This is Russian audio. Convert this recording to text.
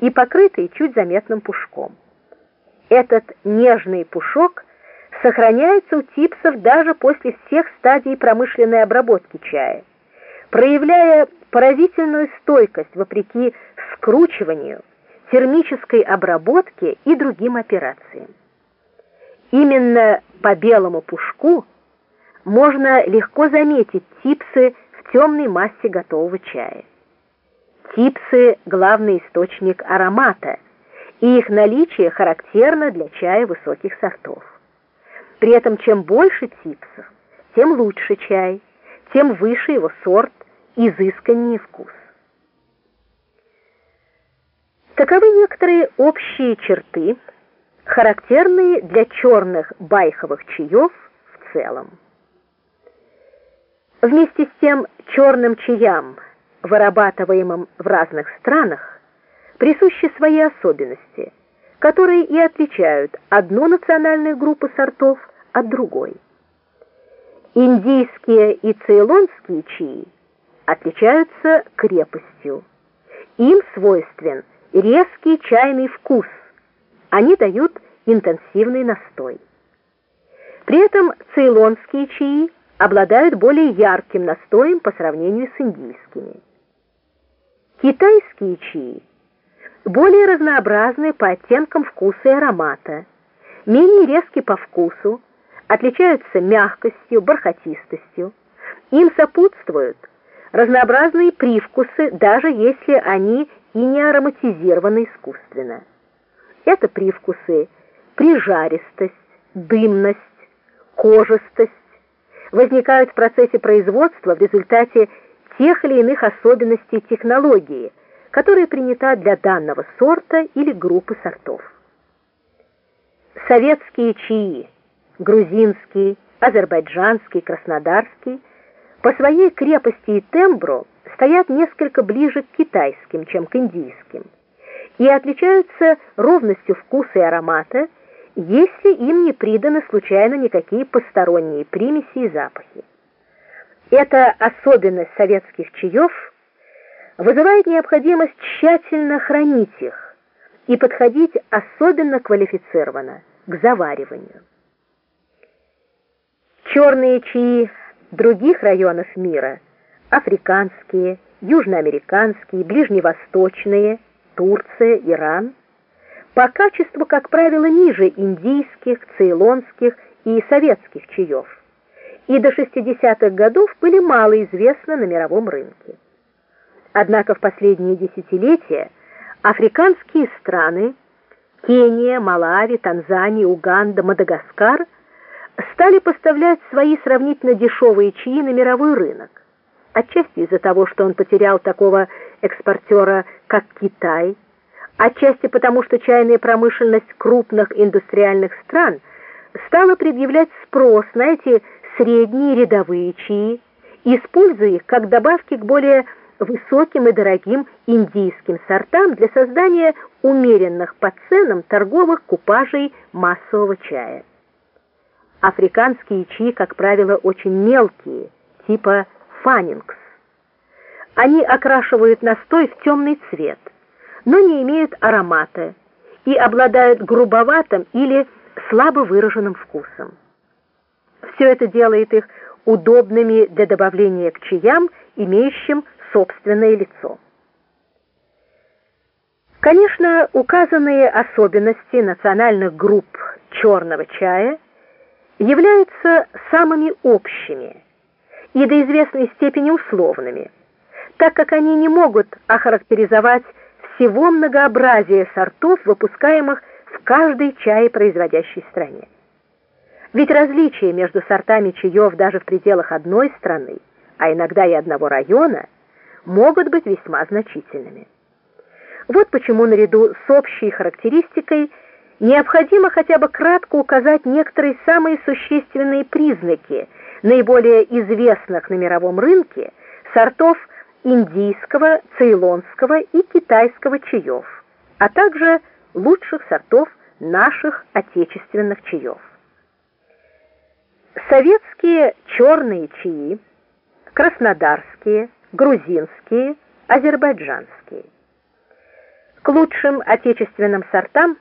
и покрытые чуть заметным пушком. Этот нежный пушок сохраняется у типсов даже после всех стадий промышленной обработки чая, проявляя поразительную стойкость вопреки скручиванию, термической обработке и другим операциям. Именно по белому пушку можно легко заметить типсы в темной массе готового чая. Типсы – главный источник аромата, и их наличие характерно для чая высоких сортов. При этом чем больше типсов, тем лучше чай, тем выше его сорт, изысканнее вкус. Таковы некоторые общие черты, характерные для черных байховых чаев в целом. Вместе с тем черным чаям, вырабатываемым в разных странах, присущи свои особенности, которые и отличают одну национальную группу сортов от другой. Индийские и цейлонские чаи отличаются крепостью. Им свойствен резкий чайный вкус. Они дают интенсивный настой. При этом цейлонские чаи обладают более ярким настоем по сравнению с индийскими. Китайские чаи более разнообразны по оттенкам вкуса и аромата, менее резки по вкусу, отличаются мягкостью, бархатистостью. Им сопутствуют разнообразные привкусы, даже если они и не ароматизированы искусственно. Это привкусы прижаристость, дымность, кожистость, возникают в процессе производства в результате тех или иных особенностей технологии, которая принята для данного сорта или группы сортов. Советские чаи, грузинский, азербайджанский, краснодарский, по своей крепости и тембру стоят несколько ближе к китайским, чем к индийским, и отличаются ровностью вкуса и аромата, если им не приданы случайно никакие посторонние примеси и запахи. Эта особенность советских чаев вызывает необходимость тщательно хранить их и подходить особенно квалифицированно к завариванию. Черные чаи других районов мира, африканские, южноамериканские, ближневосточные, Турция, Иран – по качеству, как правило, ниже индийских, цейлонских и советских чаев, и до 60-х годов были мало известны на мировом рынке. Однако в последние десятилетия африканские страны Кения, Малави, Танзания, Уганда, Мадагаскар стали поставлять свои сравнительно дешевые чаи на мировой рынок. Отчасти из-за того, что он потерял такого экспортера, как Китай, отчасти потому, что чайная промышленность крупных индустриальных стран стала предъявлять спрос на эти средние рядовые чаи, используя их как добавки к более высоким и дорогим индийским сортам для создания умеренных по ценам торговых купажей массового чая. Африканские чаи, как правило, очень мелкие, типа фанингс. Они окрашивают настой в темный цвет – но не имеют аромата и обладают грубоватым или слабо выраженным вкусом. Все это делает их удобными для добавления к чаям, имеющим собственное лицо. Конечно, указанные особенности национальных групп черного чая являются самыми общими и до известной степени условными, так как они не могут охарактеризовать всего многообразия сортов, выпускаемых в каждой чаепроизводящей стране. Ведь различия между сортами чаев даже в пределах одной страны, а иногда и одного района, могут быть весьма значительными. Вот почему наряду с общей характеристикой необходимо хотя бы кратко указать некоторые самые существенные признаки наиболее известных на мировом рынке сортов индийского, цейлонского и китайского чаев, а также лучших сортов наших отечественных чаев. Советские черные чаи, краснодарские, грузинские, азербайджанские. К лучшим отечественным сортам